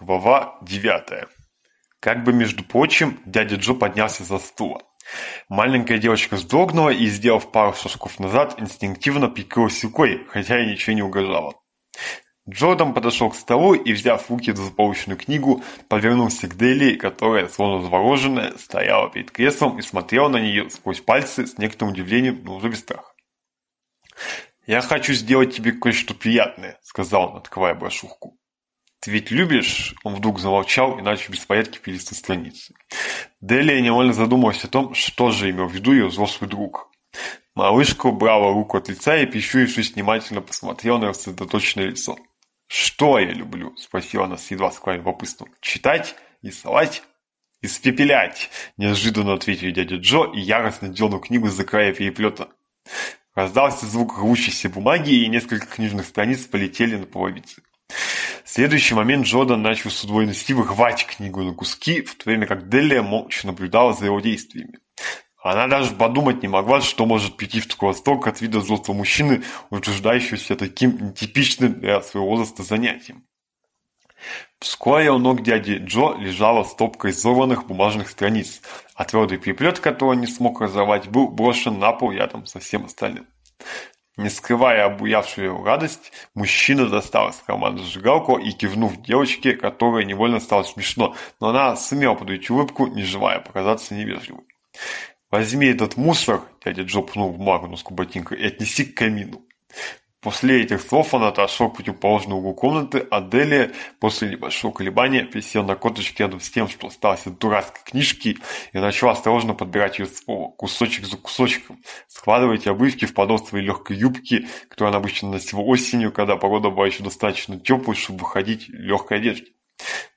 Глава 9. Как бы между прочим, дядя Джо поднялся за стула. Маленькая девочка вздрогнула и, сделав пару шажков назад, инстинктивно прикрылась рукой, хотя и ничего не угрожало. Джордан подошел к столу и, взяв в руки заполученную книгу, повернулся к Дели, которая, словно завороженная, стояла перед креслом и смотрела на нее сквозь пальцы с некоторым удивлением, но уже без страха. «Я хочу сделать тебе кое-что приятное», — сказал он, открывая брошюрку. Ты ведь любишь?» Он вдруг замолчал, иначе без порядки перелистал страницы. Делия невольно задумалась о том, что же имел в виду ее взрослый друг. Малышка убрала руку от лица и, пищурившись, внимательно посмотрел на сосредоточенное лицо. «Что я люблю?» – спросила она с едва скрываемым любопытством. «Читать? Рисовать?» «Испепелять!» – неожиданно ответил дядя Джо и яростно дернул книгу за края переплета. Раздался звук рвущейся бумаги, и несколько книжных страниц полетели на половице. Следующий момент Джордан начал с удвоенности выхватить книгу на куски, в то время как Делия молча наблюдала за его действиями. Она даже подумать не могла, что может прийти в такой восторг от вида взрослого мужчины, утверждающегося таким нетипичным для своего возраста занятием. Вскоре у ног дяди Джо лежала стопка изорванных бумажных страниц, а твердый переплет, который не смог разорвать, был брошен на пол рядом со всем остальным. Не скрывая обуявшую радость, мужчина достал из команды зажигалку и, кивнув девочке, которая невольно стало смешно, но она сумела подавить улыбку, не желая показаться невежливой. «Возьми этот мусор», — дядя Джо пнул бумагу носку ботинка, — «и отнеси к камину». После этих слов он отошел к противоположному углу комнаты, а Делия после небольшого колебания присел на корточки рядом с тем, что осталось от дурацкой книжки, и начал осторожно подбирать ее слово, кусочек за кусочком, складывая эти обрывки в подол своей легкой юбки, которую она обычно носила осенью, когда погода была еще достаточно теплой, чтобы выходить в легкой одежде.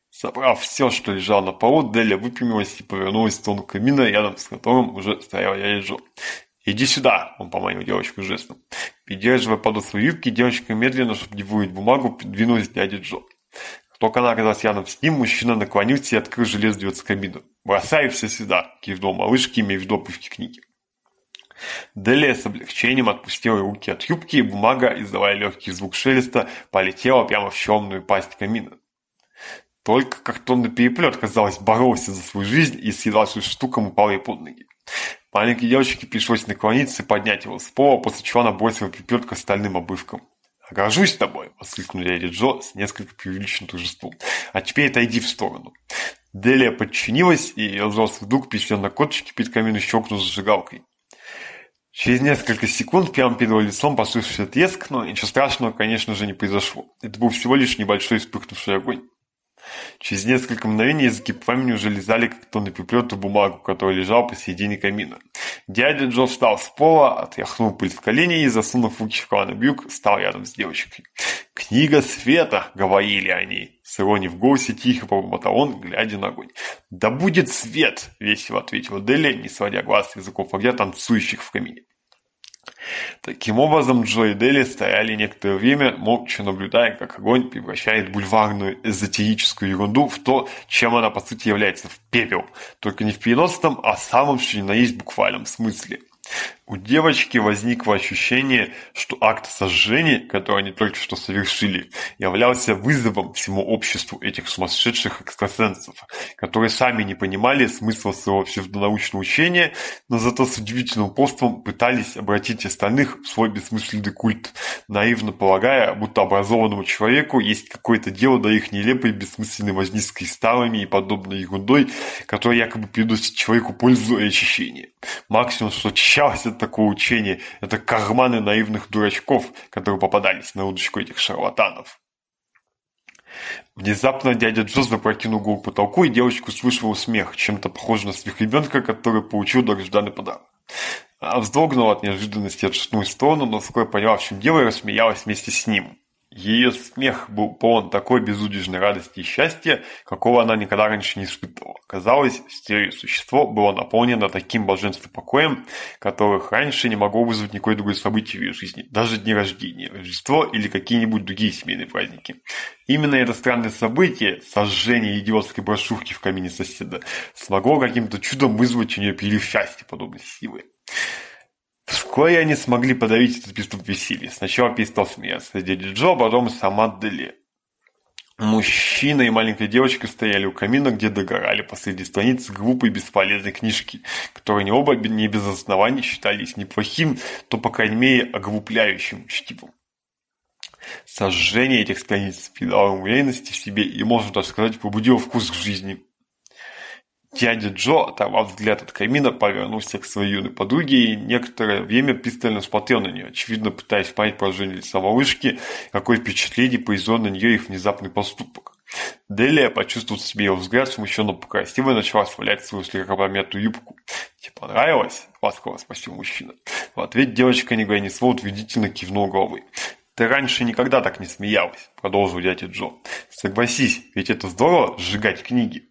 Собрав все, что лежало на полу, Делия выпрямилась и повернулась в сторону камина, рядом с которым уже стоял я и Джо. «Иди сюда!» — он поманил девочку жестом. Придерживая подос Юбки, девочка медленно, шепневует бумагу, подвинулась к дяде Джо. Только она оказалась рядом с ним, мужчина наклонился и открыл железную дверцу кабину. «Бросай все сюда!» — кивнул малышке, имея в виду обувки книги. Делия с облегчением отпустила руки от юбки, и бумага, издавая легкий звук шелеста, полетела прямо в щелную пасть камина. Только как картонный переплет, казалось, боролся за свою жизнь и съедавшись штуком упал ей под ноги. Маленькой девочке пришлось наклониться и поднять его с пола, после чего она бросила пипетку стальным обрывком. «Горжусь тобой!» — воскликнул Эри Джо с несколько преувеличенным торжеством. «А теперь отойди в сторону». Делия подчинилась, и ее взрослый друг присел на корточки перед камином щелкнул зажигалкой. Через несколько секунд прямо перед его лицом послышался треск, но ничего страшного, конечно же, не произошло. Это был всего лишь небольшой вспыхнувший огонь. Через несколько мгновений языки пламени уже лизали, как кто напеклет ту бумагу, которая лежала посередине камина. Дядя Джо встал с пола, отряхнул пыль в колени и, засунув руки в карманы брюк, стал рядом с девочкой. «Книга света!» — говорили они. С иронией в голосе тихо пробормотал он, глядя на огонь. «Да будет свет!» — весело ответила Дели, не сводя глаз языков а огня, танцующих в камине. Таким образом, Джо и Дели стояли некоторое время, молча наблюдая, как огонь превращает бульварную эзотерическую ерунду в то, чем она по сути является, в пепел. Только не в переносном, а в самом что ни на есть буквальном смысле. У девочки возникло ощущение, что акт сожжения, который они только что совершили, являлся вызовом всему обществу этих сумасшедших экстрасенсов, которые сами не понимали смысла своего псевдонаучного учения, но зато с удивительным упорством пытались обратить остальных в свой бессмысленный культ, наивно полагая, будто образованному человеку есть какое-то дело до их нелепой бессмысленной возни с кристаллами и подобной ерундой, которая якобы приносит человеку пользу и очищение. Максимум, что очищалось, это Такое учение это карманы наивных дурачков, которые попадались на удочку этих шарлатанов. Внезапно дядя Джозеф запрокинул голову потолку, и девочка услышала смех, чем-то похожий на смех ребенка, который получил долгожданный подарок. Она вздрогнула от неожиданности и отшатнулась в сторону, но вскоре поняла, в чем дело, и рассмеялась вместе с ним. Ее смех был полон такой безудержной радости и счастья, какого она никогда раньше не испытывала. Казалось, стерею существо было наполнено таким блаженством и покоем, которых раньше не могло вызвать никакое другое событие в ее жизни, даже дни рождения, Рождество или какие-нибудь другие семейные праздники. Именно это странное событие, сожжение идиотской брошюрки в камине соседа, смогло каким-то чудом вызвать у нее перелив счастья подобной силы. Вскоре они смогли подавить этот приступ веселья. Сначала перестал смеяться дядя Джо, потом сама Дели. Мужчина и маленькая девочка стояли у камина, где догорали посреди страниц глупой бесполезной книжки, которую они оба не без оснований считались неплохим, то, по крайней мере, оглупляющим чтивом. Сожжение этих страниц придало уверенности в себе и, можно даже сказать, побудило вкус к жизни – дядя Джо там, от взгляд от камина повернулся к своей юной подруге и некоторое время пристально смотрел на нее, очевидно пытаясь понять положение лица малышки, какое впечатление произвел на нее их внезапный поступок. Делия почувствовала себе его взгляд, смущенно покрасиво начала свалять свою слегка помятую юбку. «Тебе понравилось?» – ласково спросил мужчина. В ответ девочка, не говоря ни слова, утвердительно кивнула головой. «Ты раньше никогда так не смеялась», – продолжил дядя Джо. «Согласись, ведь это здорово – сжигать книги».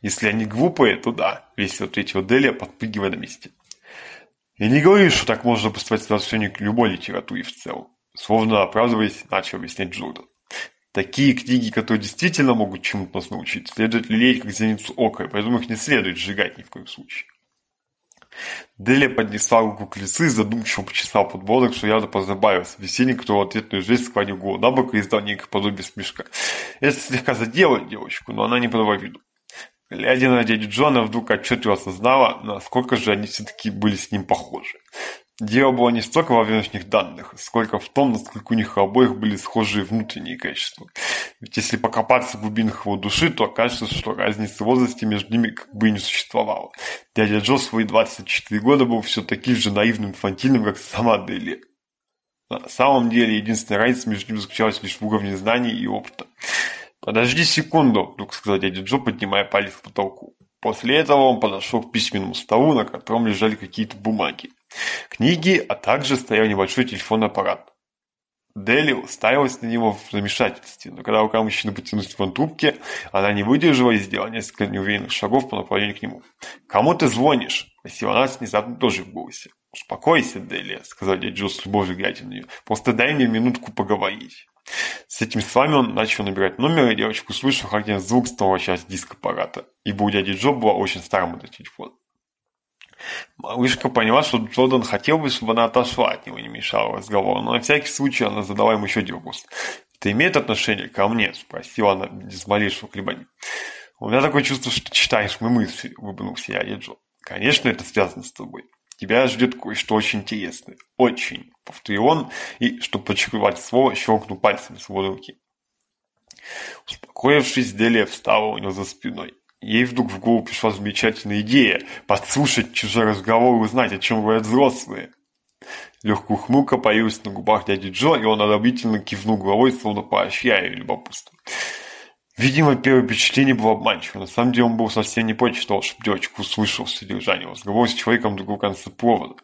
Если они глупые, то да, — весело ответила Делия, подпрыгивая на месте. Я не говорю, что так можно поступать по отношению к любой литературе в целом. Словно оправдываясь, начал объяснять Джордан. Такие книги, которые действительно могут чему-то нас научить, следует лелеять как зеницу ока, поэтому их не следует сжигать ни в коем случае. Делия поднесла руку к лицу и задумчиво почесал подбородок, что явно позабавил собеседник, который в ответную жизнь склонил голову на бок и издал некое подобие смешка. Это слегка задело девочку, но она не подала виду. Глядя на дядю Джона, вдруг отчетливо осознала, насколько же они все-таки были с ним похожи. Дело было не столько во внешних данных, сколько в том, насколько у них обоих были схожие внутренние качества. Ведь если покопаться в глубинах его души, то окажется, что разницы в возрасте между ними как бы и не существовало. Дядя Джо свои 24 года был все таким же наивным инфантильным, как сама Дели. На самом деле, единственная разница между ними заключалась лишь в уровне знаний и опыта. Подожди секунду, вдруг сказал дядя Джо, поднимая палец к потолку. После этого он подошел к письменному столу, на котором лежали какие-то бумаги, книги, а также стоял небольшой телефонный аппарат. Дели уставилась на него в замешательстве, но когда рука мужчины потянулась к трубке, она не выдержала и сделала несколько неуверенных шагов по направлению к нему. «Кому ты звонишь?» – спросила она внезапно тоже в голосе. «Успокойся, Дели», – сказал дядя Джо с любовью глядя на нее. «Просто дай мне минутку поговорить». С этими словами он начал набирать номер, и девочка услышала, как я звук стал часть диск аппарата, ибо у дяди Джо была очень старым этот телефон. Малышка поняла, что Джордан хотел бы, чтобы она отошла от него, не мешала разговору, но на всякий случай она задала ему еще один вопрос. «Это имеет отношение ко мне?» – спросила она без малейшего колебания. «У меня такое чувство, что ты читаешь мои мысли», – улыбнулся я, дядя Джо. «Конечно, это связано с тобой» тебя ждет кое-что очень интересное. Очень. Повторил он, и, чтобы подчеркивать слово, щелкнул пальцем с его. Успокоившись, Делия встала у него за спиной. Ей вдруг в голову пришла замечательная идея – подслушать чужой разговор и узнать, о чем говорят взрослые. Легкая хмука появилась на губах дяди Джо, и он одобрительно кивнул головой, словно поощряя любопытство. Видимо, первое впечатление было обманчиво. На самом деле он был совсем не прочь того, чтобы девочка услышала содержание разговора с человеком другого конца провода.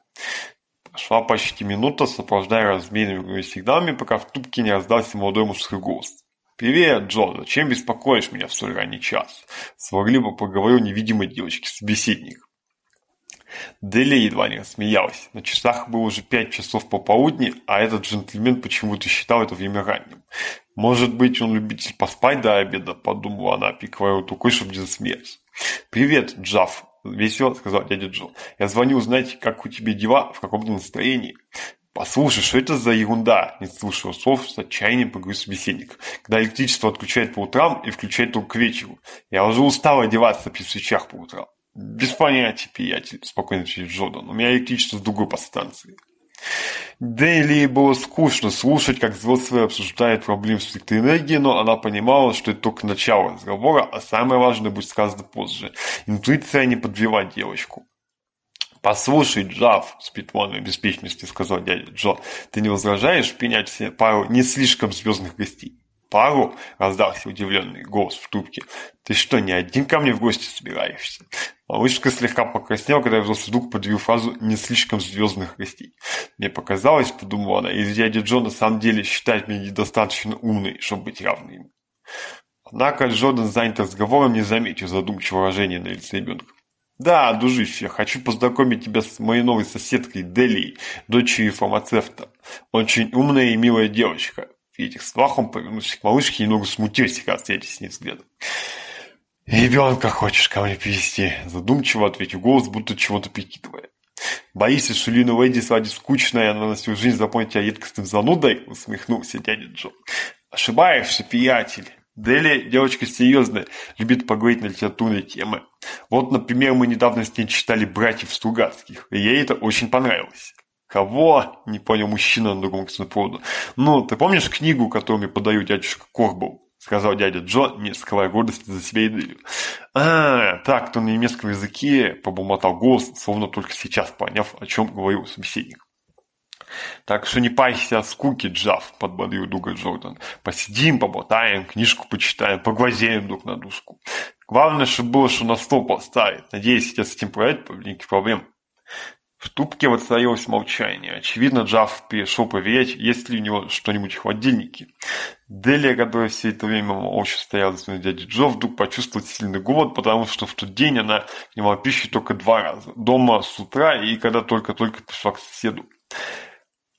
Прошла почти минута, сопровождая размерными сигналами, пока в тупке не раздался молодой мужской голос. «Привет, Джо, зачем беспокоишь меня в столь ранний час?» Сварливо поговорил невидимой девочке собеседник. Дели едва не рассмеялась. На часах было уже пять часов пополудни, а этот джентльмен почему-то считал это время ранним. Может быть, он любитель поспать до обеда, подумала она, пиковая его рукой, чтобы не засмеялась. «Привет, Джав!» — весело сказал дядя Джо. «Я звоню узнать, как у тебя дела, в каком ты настроении». «Послушай, что это за ерунда?» – не слушал слов, с отчаянием поговорил собеседник. «Когда электричество отключает по утрам и включает только к вечеру. Я уже устал одеваться при свечах по утрам». «Без понятия, приятель», – спокойно ответил Джордан. «У меня электричество с другой подстанции». Дели было скучно слушать, как взрослые обсуждают проблемы электроэнергии, но она понимала, что это только начало разговора, а самое важное будет сказано позже. Интуиция не подвела девочку. «Послушай, Джав, с питманной беспечностью сказал дядя Джо, ты не возражаешь принять себе пару не слишком звездных гостей?» Пару раздался удивленный голос в трубке. «Ты что, не один ко мне в гости собираешься?» Малышка слегка покраснела, когда взрослый вдруг подвел фразу «не слишком звездных гостей». «Мне показалось, — подумала она, — или дядя Джон на самом деле считает меня недостаточно умной, чтобы быть равной ему». Однако Джордан, занят разговором, не заметил задумчивого выражения на лице ребенка. «Да, дружище, хочу познакомить тебя с моей новой соседкой Делией, дочерью фармацевта. Очень умная и милая девочка. Ну, ну, и этих свахом, ну, малышки немного смутились, когда встретились не взглядом. «Ребенка хочешь ко мне привести? Задумчиво ответил голос, будто чего-то прикидывая. «Боишься, что Лина Уэдди свадьба скучная, она на всю жизнь запомнит тебя едкостным занудой?» — усмехнулся дядя Джо. «Ошибаешься, приятель. Дели девочка серьезная, любит поговорить на литературные темы. Вот, например, мы недавно с ней читали «Братьев Стругацких», и ей это очень понравилось. Кого? Не понял мужчина на другом конце провода. Ну, ты помнишь книгу, которую мне подарил дядюшка Корбл? Сказал дядя Джо, не скрывая гордости за себя и дырю. А, так, то на немецком языке побумотал голос, словно только сейчас поняв, о чем говорил собеседник. Так что не пайся от скуки, Джав, подбодрил дуга Джордан. Посидим, поболтаем, книжку почитаем, поглазеем друг на дружку. Главное, чтобы было, что на стол поставить. Надеюсь, я с этим проект, никаких проблем. В тупке вот воцарилось молчание. Очевидно, Джав перешел проверять, есть ли у него что-нибудь в холодильнике. Делия, которая все это время молча стояла с своим дядей Джо, вдруг почувствовала сильный голод, потому что в тот день она принимала пищу только два раза. Дома с утра и когда только-только пришла к соседу.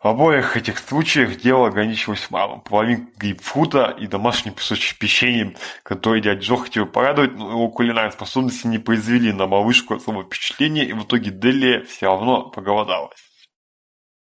В Обоих этих случаях дело ограничилось малым. Половинка грейпфрута и домашним печеньем, которые дядя Джо хотел порадовать, но его кулинарные способности не произвели на малышку особого впечатления, и в итоге Делия все равно проголодалась.